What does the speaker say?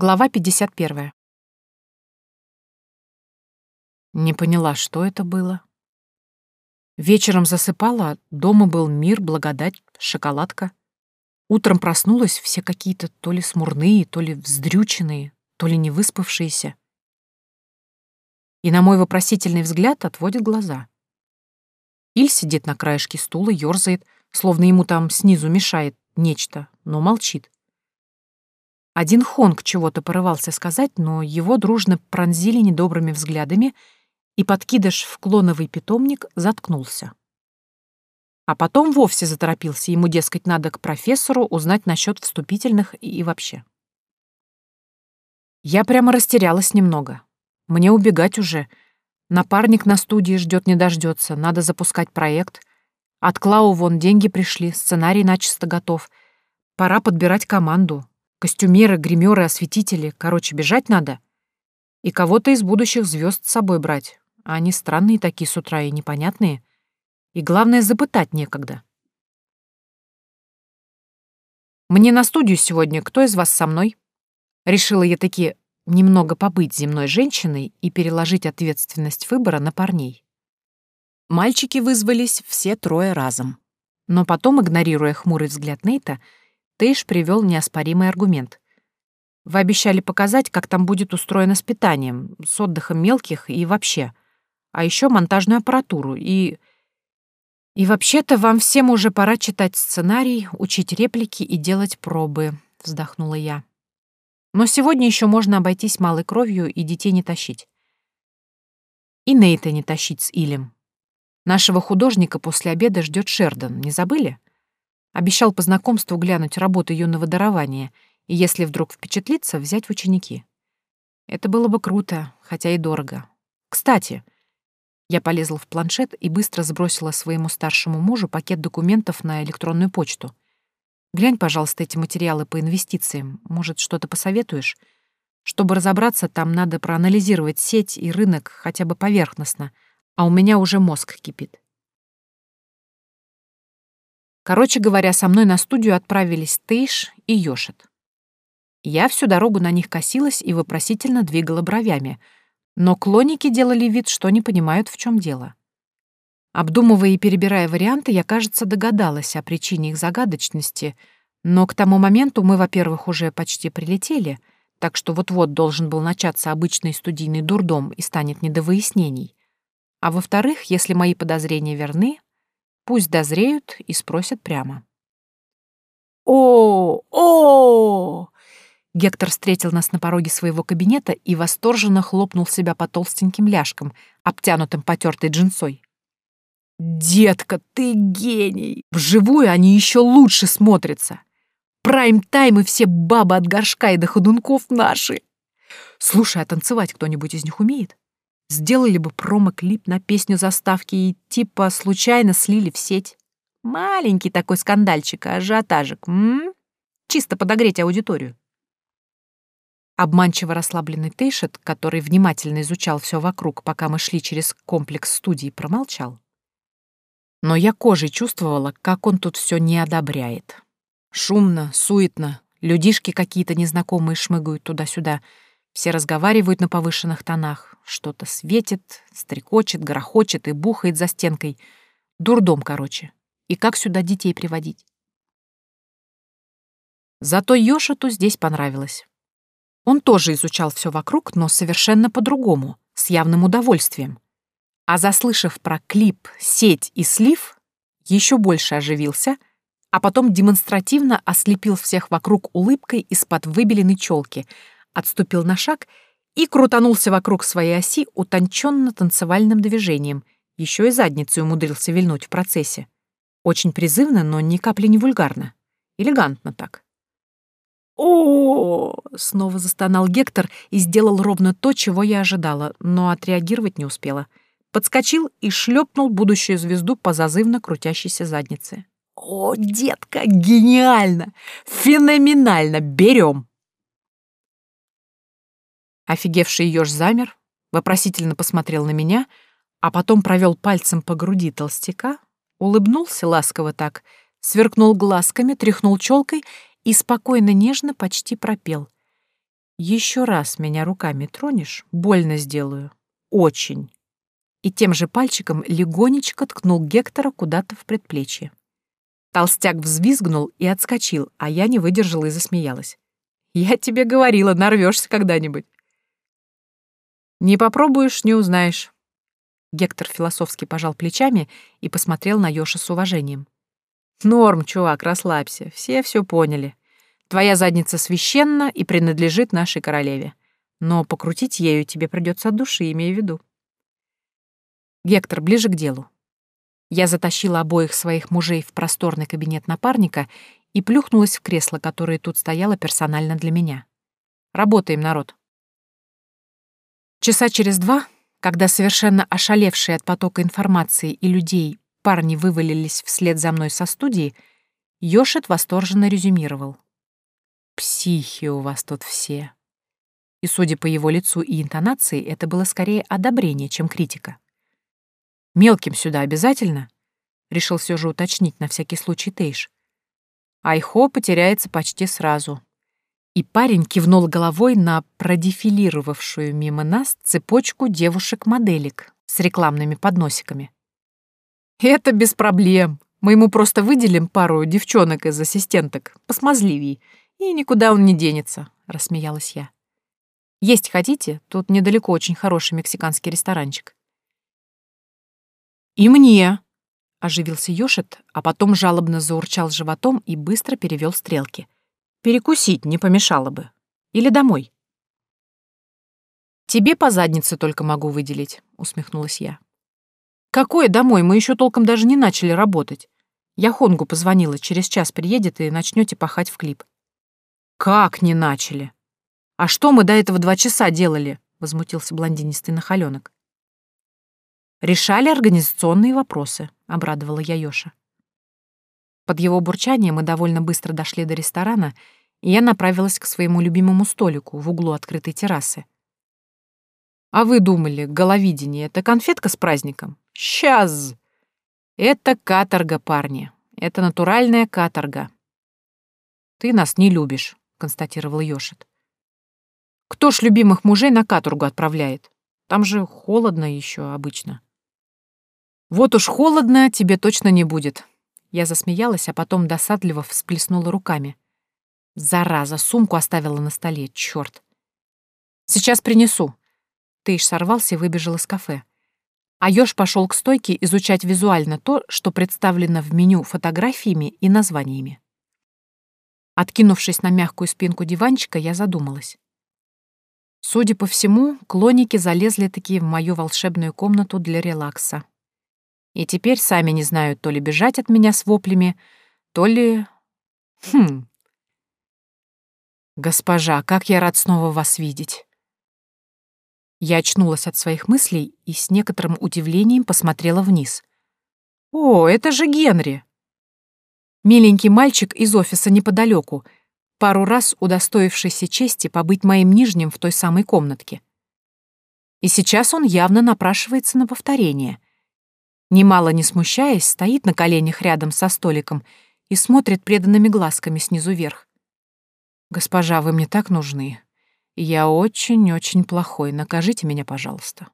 Глава 51. Не поняла, что это было. Вечером засыпала, дома был мир, благодать, шоколадка. Утром проснулась, все какие-то то ли смурные, то ли вздрюченные, то ли невыспавшиеся. И на мой вопросительный взгляд отводит глаза. Иль сидит на краешке стула, ёрзает, словно ему там снизу мешает нечто, но молчит. Один Хонг чего-то порывался сказать, но его дружно пронзили недобрыми взглядами, и подкидыш в клоновый питомник заткнулся. А потом вовсе заторопился, ему, дескать, надо к профессору узнать насчет вступительных и вообще. Я прямо растерялась немного. Мне убегать уже. Напарник на студии ждет не дождется, надо запускать проект. От Клау вон деньги пришли, сценарий начисто готов. Пора подбирать команду, Костюмеры, гримеры, осветители. Короче, бежать надо. И кого-то из будущих звезд с собой брать. А они странные такие с утра и непонятные. И главное, запытать некогда. «Мне на студию сегодня. Кто из вас со мной?» Решила я таки немного побыть земной женщиной и переложить ответственность выбора на парней. Мальчики вызвались все трое разом. Но потом, игнорируя хмурый взгляд Нейта, Тейш привел неоспоримый аргумент. Вы обещали показать, как там будет устроено с питанием, с отдыхом мелких и вообще. А еще монтажную аппаратуру и... И вообще-то вам всем уже пора читать сценарий, учить реплики и делать пробы, вздохнула я. Но сегодня еще можно обойтись малой кровью и детей не тащить. И Нейта не тащить с Илем. Нашего художника после обеда ждет Шердон, не забыли? Обещал по знакомству глянуть работу юного дарования и, если вдруг впечатлиться, взять в ученики. Это было бы круто, хотя и дорого. Кстати, я полезла в планшет и быстро сбросила своему старшему мужу пакет документов на электронную почту. Глянь, пожалуйста, эти материалы по инвестициям. Может, что-то посоветуешь? Чтобы разобраться, там надо проанализировать сеть и рынок хотя бы поверхностно, а у меня уже мозг кипит. Короче говоря, со мной на студию отправились Тейш и Йошит. Я всю дорогу на них косилась и вопросительно двигала бровями, но клоники делали вид, что не понимают, в чем дело. Обдумывая и перебирая варианты, я, кажется, догадалась о причине их загадочности, но к тому моменту мы, во-первых, уже почти прилетели, так что вот-вот должен был начаться обычный студийный дурдом и станет не до выяснений. А во-вторых, если мои подозрения верны, Пусть дозреют и спросят прямо. «О, о!» Гектор встретил нас на пороге своего кабинета и восторженно хлопнул себя по толстеньким ляжкам, обтянутым потертой джинсой. «Детка, ты гений! Вживую они еще лучше смотрятся! Прайм-тайм и все бабы от горшка и до ходунков наши! Слушай, а танцевать кто-нибудь из них умеет?» Сделали бы промо-клип на песню заставки и типа случайно слили в сеть. Маленький такой скандальчик, ажиотажик. М? Чисто подогреть аудиторию. Обманчиво расслабленный Тейшет, который внимательно изучал все вокруг, пока мы шли через комплекс студий, промолчал. Но я кожей чувствовала, как он тут все не одобряет. Шумно, суетно, людишки какие-то незнакомые шмыгают туда-сюда — все разговаривают на повышенных тонах. Что-то светит, стрекочет, грохочет и бухает за стенкой. Дурдом, короче. И как сюда детей приводить? Зато Йошиту здесь понравилось. Он тоже изучал все вокруг, но совершенно по-другому, с явным удовольствием. А заслышав про клип, сеть и слив, еще больше оживился, а потом демонстративно ослепил всех вокруг улыбкой из-под выбеленной челки — отступил на шаг и крутанулся вокруг своей оси утонченно-танцевальным движением, еще и задницей умудрился вильнуть в процессе. Очень призывно, но ни капли не вульгарно. Элегантно так. О, снова застонал Гектор и сделал ровно то, чего я ожидала, но отреагировать не успела. Подскочил и шлепнул будущую звезду по зазывно крутящейся заднице. «О, детка, гениально! Феноменально! Берем!» Офигевший еж замер, вопросительно посмотрел на меня, а потом провел пальцем по груди толстяка, улыбнулся ласково так, сверкнул глазками, тряхнул челкой и спокойно, нежно почти пропел. Еще раз меня руками тронешь, больно сделаю. Очень. И тем же пальчиком легонечко ткнул Гектора куда-то в предплечье. Толстяк взвизгнул и отскочил, а я не выдержала и засмеялась. «Я тебе говорила, нарвешься когда-нибудь». «Не попробуешь, не узнаешь». Гектор философски пожал плечами и посмотрел на Ёша с уважением. «Норм, чувак, расслабься, все все поняли. Твоя задница священна и принадлежит нашей королеве. Но покрутить ею тебе придется от души, имея в виду». Гектор, ближе к делу. Я затащила обоих своих мужей в просторный кабинет напарника и плюхнулась в кресло, которое тут стояло персонально для меня. Работаем, народ. Часа через два, когда совершенно ошалевшие от потока информации и людей парни вывалились вслед за мной со студии, Йошет восторженно резюмировал. «Психи у вас тут все». И, судя по его лицу и интонации, это было скорее одобрение, чем критика. Мелким сюда обязательно?» — решил все же уточнить на всякий случай Тейш. Айхо потеряется почти сразу. И парень кивнул головой на продефилировавшую мимо нас цепочку девушек-моделек с рекламными подносиками. «Это без проблем. Мы ему просто выделим пару девчонок из ассистенток, посмазливей, и никуда он не денется», — рассмеялась я. «Есть хотите? Тут недалеко очень хороший мексиканский ресторанчик». «И мне!» — оживился Ёшет, а потом жалобно заурчал животом и быстро перевел стрелки. «Перекусить не помешало бы. Или домой?» «Тебе по заднице только могу выделить», — усмехнулась я. «Какое домой? Мы еще толком даже не начали работать. Я Хонгу позвонила, через час приедет и начнете пахать в клип». «Как не начали? А что мы до этого два часа делали?» — возмутился блондинистый нахаленок. Решали организационные вопросы, обрадовала я Ёша. Под его бурчание мы довольно быстро дошли до ресторана, и я направилась к своему любимому столику в углу открытой террасы. А вы думали, головидение — это конфетка с праздником? Сейчас! Это каторга, парни. Это натуральная каторга. Ты нас не любишь, констатировал Ёшит. Кто ж любимых мужей на каторгу отправляет? Там же холодно еще обычно. «Вот уж холодно тебе точно не будет». Я засмеялась, а потом досадливо всплеснула руками. «Зараза, сумку оставила на столе, чёрт!» «Сейчас принесу». Тыш сорвался и выбежал из кафе. А Ёж пошел к стойке изучать визуально то, что представлено в меню фотографиями и названиями. Откинувшись на мягкую спинку диванчика, я задумалась. Судя по всему, клоники залезли такие в мою волшебную комнату для релакса и теперь сами не знают то ли бежать от меня с воплями, то ли... Хм... «Госпожа, как я рад снова вас видеть!» Я очнулась от своих мыслей и с некоторым удивлением посмотрела вниз. «О, это же Генри!» Миленький мальчик из офиса неподалеку, пару раз удостоившийся чести побыть моим нижним в той самой комнатке. И сейчас он явно напрашивается на повторение — Немало не смущаясь, стоит на коленях рядом со столиком и смотрит преданными глазками снизу вверх. «Госпожа, вы мне так нужны. Я очень-очень плохой, накажите меня, пожалуйста».